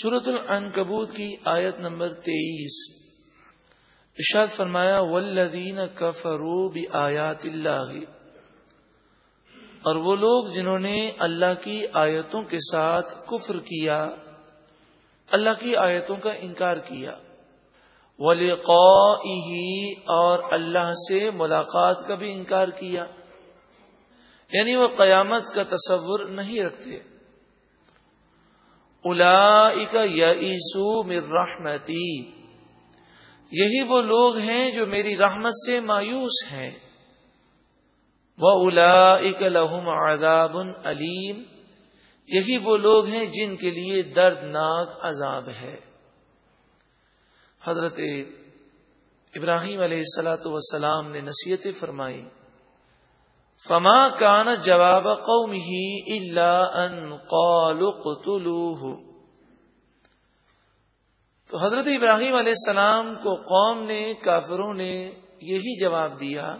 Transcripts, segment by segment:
سورت العنکبوت کی آیت نمبر تیئیس۔ اشاد فرمایا ولدین کفرو بھی آیات اللہ اور وہ لوگ جنہوں نے اللہ کی آیتوں کے ساتھ کفر کیا، اللہ کی آیتوں کا انکار کیا۔ ولی اور اللہ سے ملاقات کا بھی انکار کیا۔ یعنی وہ قیامت کا تصور نہیں رکھتے۔ الا یسو مر رحمتی۔ یہی وہ لوگ ہیں جو میری رحمت سے مایوس ہیں۔ وہ الا لہم عذاب علیم۔ یہی وہ لوگ ہیں جن کے لیے دردناک عذاب ہے۔ حضرت ابراہیم علیہ السلاۃ وسلام نے نصیحت فرمائی فما کان جواب قوم ہی اللہ ان قالو تو حضرت ابراہیم علیہ السلام کو قوم نے، کافروں نے یہی جواب دیا،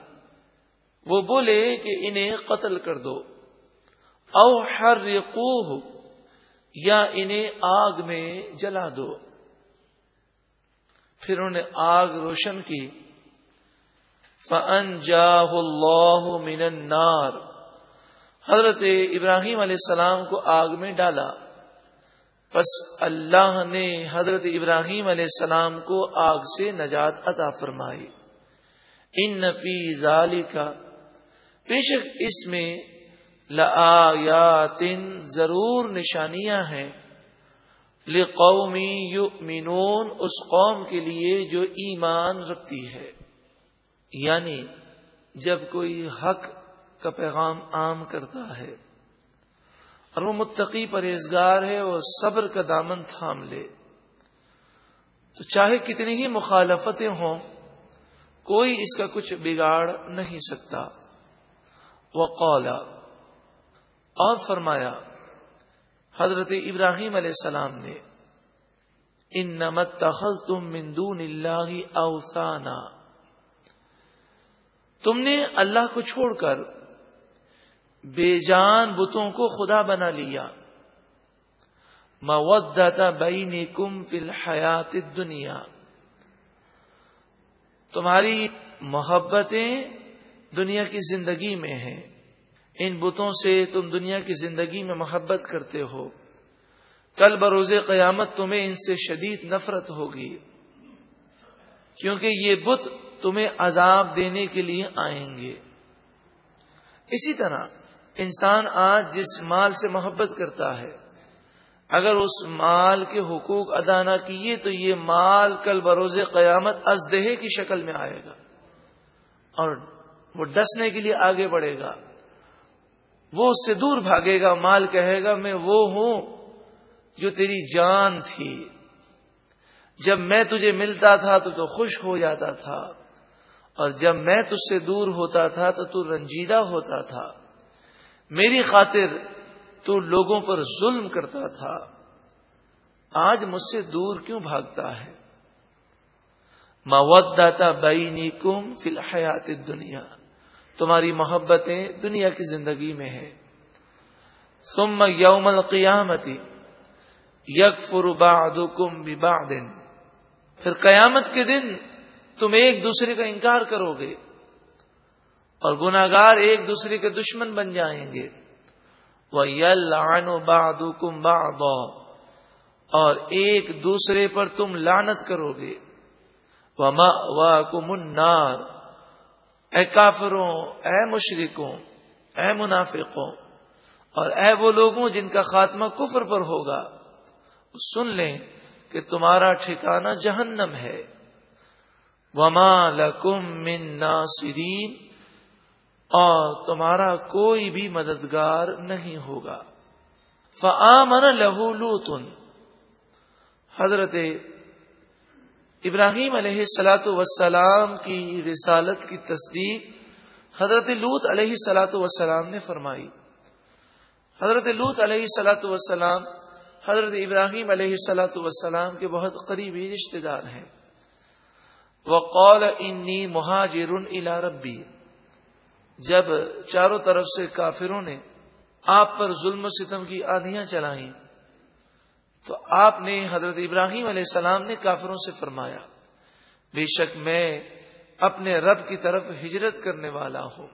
وہ بولے کہ انہیں قتل کر دو، او ہر یا انہیں آگ میں جلا دو۔ پھر انہوں نے آگ روشن کی۔ فن جاہ اللہ من النار۔ حضرت ابراہیم علیہ السلام کو آگ میں ڈالا۔ بس اللہ نے حضرت ابراہیم علیہ السلام کو آگ سے نجات عطا فرمائی۔ ان نفی ظالی کا بے شک اس میں لآیاتن ضرور نشانیاں ہیں۔ لقومی یؤمنون، اس قوم کے لیے جو ایمان رکھتی ہے۔ یعنی جب کوئی حق کا پیغام عام کرتا ہے اور وہ متقی پرہیزگار ہے وہ صبر کا دامن تھام لے، تو چاہے کتنی ہی مخالفتیں ہوں، کوئی اس کا کچھ بگاڑ نہیں سکتا۔ وہ قولا اور فرمایا، حضرت ابراہیم علیہ السلام نے ان نمت تخذ تم مندون اللہ اوسانہ تم نے اللہ کو چھوڑ کر بے جان بتوں کو خدا بنا لیا۔ مودتا بین کم فی الحیات دنیا تمہاری محبتیں دنیا کی زندگی میں ہیں۔ ان بتوں سے تم دنیا کی زندگی میں محبت کرتے ہو۔ کل بروز قیامت تمہیں ان سے شدید نفرت ہوگی۔ کیونکہ یہ بت تمہیں عذاب دینے کے لیے آئیں گے۔ اسی طرح انسان آج جس مال سے محبت کرتا ہے، اگر اس مال کے حقوق ادا نہ کیے تو یہ مال کل بروز قیامت ازدہے کی شکل میں آئے گا اور وہ ڈسنے کے لیے آگے بڑھے گا۔ وہ اس سے دور بھاگے گا۔ مال کہے گا، میں وہ ہوں جو تیری جان تھی۔ جب میں تجھے ملتا تھا تو تو خوش ہو جاتا تھا۔ اور جب میں تج سے دور ہوتا تھا تو تو رنجیدہ ہوتا تھا۔ میری خاطر تو لوگوں پر ظلم کرتا تھا۔ آج مجھ سے دور کیوں بھاگتا ہے؟ مودتا بینی کم فی الحیات دنیا تمہاری محبتیں دنیا کی زندگی میں ہے ثم یوم القیامتی یک فربا کم پھر قیامت کے دن تم ایک دوسرے کا انکار کرو گے اور گناگار ایک دوسرے کے دشمن بن جائیں گے۔ وہ یل باد اور ایک دوسرے پر تم لانت کرو گے۔ وہ کمنار اے کافروں، اے مشرکوں، اے منافقوں۔ اور اے وہ لوگوں جن کا خاتمہ کفر پر ہوگا۔ سن لیں کہ تمہارا ٹھکانہ جہنم ہے۔ وما لکم من ناصرین اور تمہارا کوئی بھی مددگار نہیں ہوگا۔ فآمن لہو لوتن حضرت ابراہیم علیہ سلاۃ وسلام کی رسالت کی تصدیق حضرت لوت علیہ سلاۃ وسلام نے فرمائی۔ حضرت لوت علیہ سلاۃ وسلام حضرت ابراہیم علیہ سلاۃ وسلام کے بہت قریبی رشتے دار ہیں۔ وقال انی مہاجر الا ربی۔ جب چاروں طرف سے کافروں نے آپ پر ظلم و ستم کی آدھیاں چلائیں، تو آپ نے حضرت ابراہیم علیہ السلام نے کافروں سے فرمایا، بے شک میں اپنے رب کی طرف ہجرت کرنے والا ہوں۔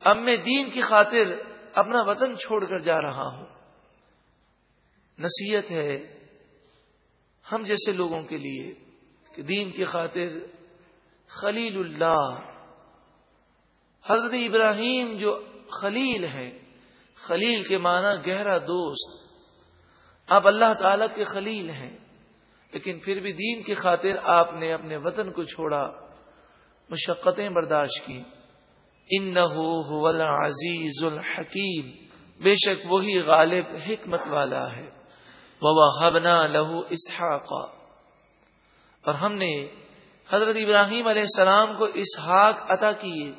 اب میں دین کی خاطر اپنا وطن چھوڑ کر جا رہا ہوں۔ نصیحت ہے ہم جیسے لوگوں کے لیے۔ کہ دین کی خاطر خلیل اللہ، حضرت ابراہیم جو خلیل ہے خلیل کے معنی گہرا دوست۔ آپ اللہ تعالی کے خلیل ہیں، لیکن پھر بھی دین کی خاطر آپ نے اپنے وطن کو چھوڑا، مشقتیں برداشت کی۔ ان نہ عزیز الحکیم، بے شک وہی غالب حکمت والا ہے۔ وہ حبنا لہو اسحاق اور ہم نے حضرت ابراہیم علیہ السلام کو اسحاق عطا کیے،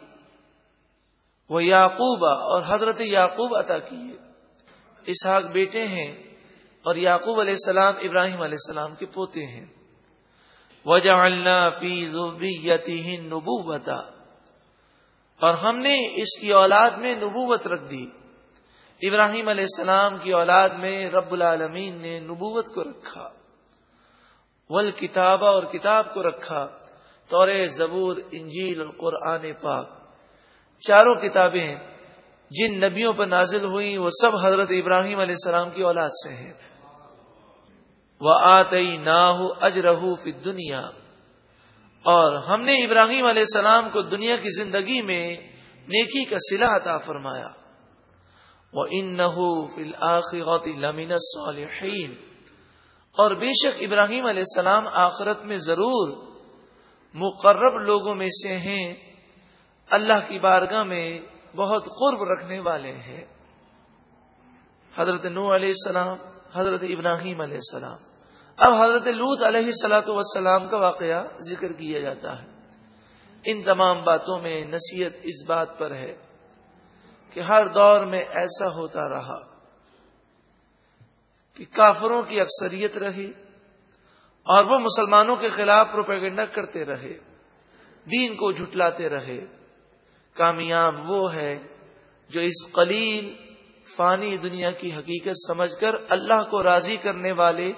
وہ یعقوب اور حضرت یعقوب عطا کیے۔ اسحاق بیٹے ہیں اور یعقوب علیہ السلام ابراہیم علیہ السلام کے پوتے ہیں۔ وجعلنا فی ذریته نبوتا اور ہم نے اس کی اولاد میں نبوت رکھ دی۔ ابراہیم علیہ السلام کی اولاد میں رب العالمین نے نبوت کو رکھا۔ ول کتاب اور کتاب کو رکھا، طور زبور، انجیل اور قرآن پاک۔ چاروں کتابیں جن نبیوں پر نازل ہوئی وہ سب حضرت ابراہیم علیہ السلام کی اولاد سے ہیں۔ وہ آئی نہ اجرہ فی دنیا اور ہم نے ابراہیم علیہ السلام کو دنیا کی زندگی میں نیکی کا سلا عطا فرمایا۔ وہ ان نہ لمین صالحین اور بے شک ابراہیم علیہ السلام آخرت میں ضرور مقرب لوگوں میں سے ہیں۔ اللہ کی بارگاہ میں بہت قرب رکھنے والے ہیں۔ حضرت نو علیہ السلام، حضرت ابراہیم علیہ السلام۔ اب حضرت لوت علیہ سلاۃ وسلام کا واقعہ ذکر کیا جاتا ہے۔ ان تمام باتوں میں نصیحت اس بات پر ہے کہ ہر دور میں ایسا ہوتا رہا۔ کہ کافروں کی اکثریت رہی اور وہ مسلمانوں کے خلاف پروپیگنڈا کرتے رہے، دین کو جھٹلاتے رہے۔ کامیاب وہ ہے جو اس قلیل، فانی دنیا کی حقیقت سمجھ کر اللہ کو راضی کرنے والے،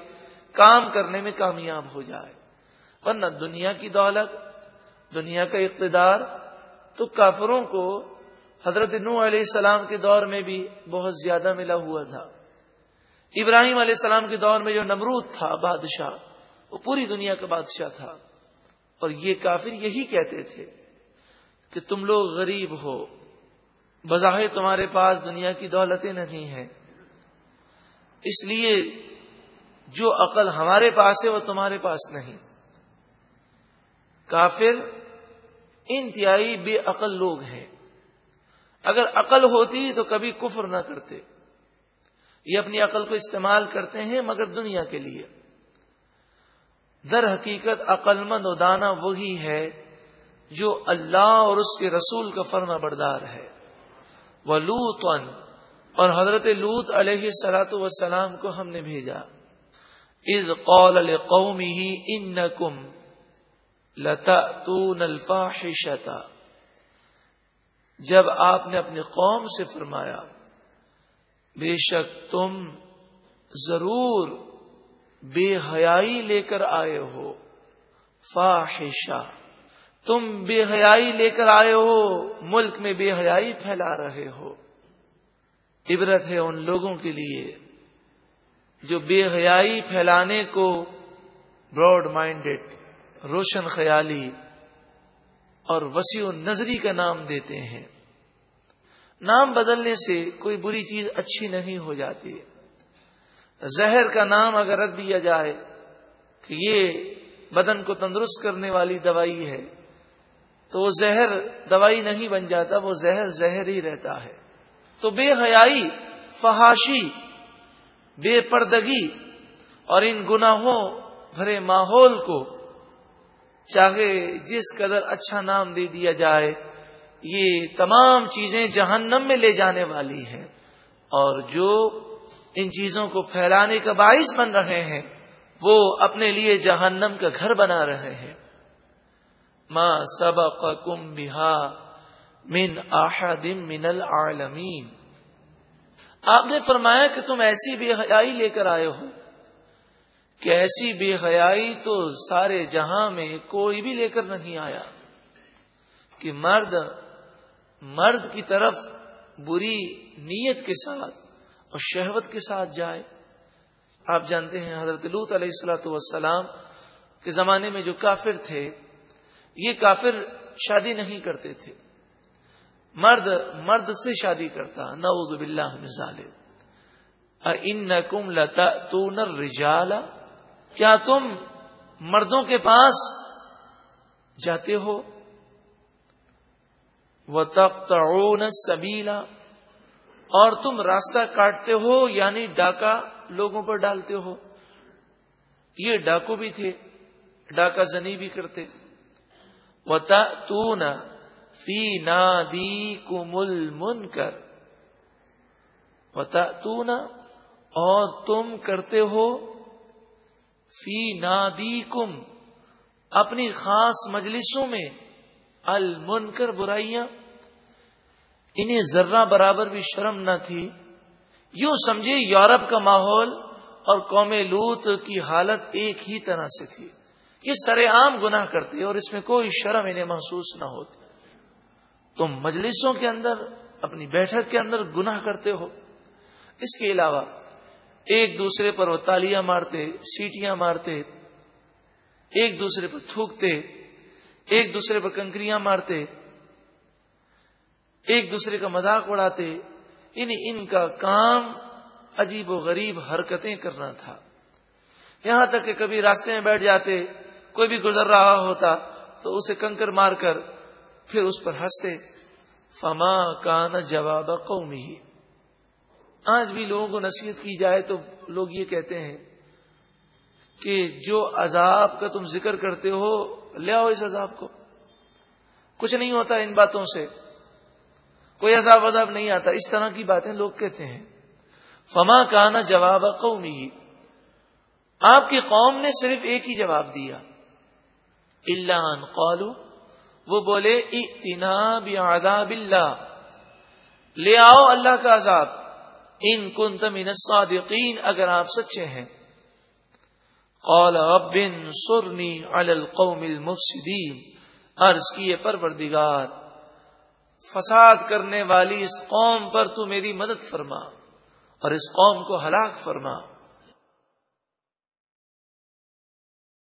کام کرنے میں کامیاب ہو جائے۔ ورنہ دنیا کی دولت، دنیا کا اقتدار تو کافروں کو حضرت نو علیہ السلام کے دور میں بھی بہت زیادہ ملا ہوا تھا۔ ابراہیم علیہ السلام کے دور میں جو نمرود تھا، بادشاہ، وہ پوری دنیا کا بادشاہ تھا۔ اور یہ کافر یہی کہتے تھے کہ تم لوگ غریب ہو، بظاہر تمہارے پاس دنیا کی دولتیں نہیں ہیں۔ اس لیے جو عقل ہمارے پاس ہے، وہ تمہارے پاس نہیں۔ کافر انتہائی بے عقل لوگ ہیں۔ اگر عقل ہوتی تو کبھی کفر نہ کرتے۔ یہ اپنی عقل کو استعمال کرتے ہیں مگر دنیا کے لیے۔ در حقیقت عقل مند و دانا وہی ہے جو اللہ اور اس کے رسول کا فرما بردار ہے۔ وہ لوت اور حضرت لوت علیہ سلاۃ وسلام کو ہم نے بھیجا۔ از قول لقومه انکم لتأتون الفاحشتا جب آپ نے اپنی قوم سے فرمایا بے شک تم ضرور بے حیائی لے کر آئے ہو۔ فاحشہ۔ تم بے حیائی لے کر آئے ہو، ملک میں بے حیائی پھیلا رہے ہو۔ عبرت ہے ان لوگوں کے لیے جو بے حیائی پھیلانے کو براڈ مائنڈیڈ روشن خیالی اور وسیع نظری کا نام دیتے ہیں۔ نام بدلنے سے کوئی بری چیز اچھی نہیں ہو جاتی۔ زہر کا نام اگر رکھ دیا جائے کہ یہ بدن کو تندرست کرنے والی دوائی ہے، تو وہ زہر دوائی نہیں بن جاتا، وہ زہر زہر ہی رہتا ہے۔ تو بے حیائی، فحاشی، بے پردگی اور ان گناہوں بھرے ماحول کو چاہے جس قدر اچھا نام دے دیا جائے۔ یہ تمام چیزیں جہنم میں لے جانے والی ہیں اور جو ان چیزوں کو پھیلانے کا باعث بن رہے ہیں، وہ اپنے لیے جہنم کا گھر بنا رہے ہیں۔ ماں سب کم بہا من آحدم من العالمین آپ نے فرمایا کہ تم ایسی بے حیائی لے کر آئے ہو کہ ایسی بے حیائی تو سارے جہاں میں کوئی بھی لے کر نہیں آیا کہ مرد مرد کی طرف بری نیت کے ساتھ اور شہوت کے ساتھ جائے۔ آپ جانتے ہیں حضرت لوت علیہ السلاۃ والسلام کے زمانے میں جو کافر تھے، یہ کافر شادی نہیں کرتے تھے۔ مرد مرد سے شادی کرتا، نعوذ باللہ من ظالم ان کم لتا تو رجالا کیا تم مردوں کے پاس جاتے ہو؟ وہ تخت سبیلا اور تم راستہ کاٹتے ہو یعنی ڈاکہ لوگوں پر ڈالتے ہو۔ یہ ڈاکو بھی تھے، ڈاکہ زنی بھی کرتے۔ وہ تون فی نادی کمل من کر اور تم کرتے ہو فی نادی کم اپنی خاص مجلسوں میں المن کر برائیاں، انہیں ذرہ برابر بھی شرم نہ تھی۔ یوں سمجھے یورپ کا ماحول اور قوم لوت کی حالت ایک ہی طرح سے تھی۔ یہ سر عام گناہ کرتے اور اس میں کوئی شرم انہیں محسوس نہ ہوتی۔ تم مجلسوں کے اندر، اپنی بیٹھک کے اندر گناہ کرتے ہو۔ اس کے علاوہ، ایک دوسرے پر وہ تالیاں مارتے، سیٹیاں مارتے، ایک دوسرے پر تھوکتے ایک دوسرے پر کنکریاں مارتے، ایک دوسرے کا مذاق اڑاتے ان ان کا کام عجیب و غریب حرکتیں کرنا تھا۔ یہاں تک کہ کبھی راستے میں بیٹھ جاتے، کوئی بھی گزر رہا ہوتا، تو اسے کنکر مار کر پھر اس پر ہنستے۔ فما کان جواب قومی آج بھی لوگوں کو نصیحت کی جائے تو لوگ یہ کہتے ہیں کہ جو عذاب کا تم ذکر کرتے ہو، لے آؤ اس عذاب کو۔ کچھ نہیں ہوتا ان باتوں سے۔ کوئی عذاب عذاب نہیں آتا۔ اس طرح کی باتیں لوگ کہتے ہیں۔ فما کانا جواب قومی آپ کی قوم نے صرف ایک ہی جواب دیا۔ اللہ قالو وہ بولے اتنا بعذاب اللہ۔ لے آؤ اللہ کا عذاب۔ ان کن تمین الصادقین اگر آپ سچے ہیں۔ قال رب سرنی علی القوم المفسدین۔ عرض کیے پروردگار، فساد کرنے والی اس قوم پر تو میری مدد فرما اور اس قوم کو ہلاک فرما۔